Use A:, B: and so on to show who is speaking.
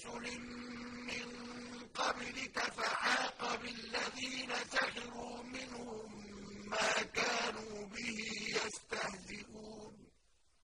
A: رُسُلٍ مِّن قَبْلِكَ فَحَاقَ بِالَّذِينَ سَخِرُوا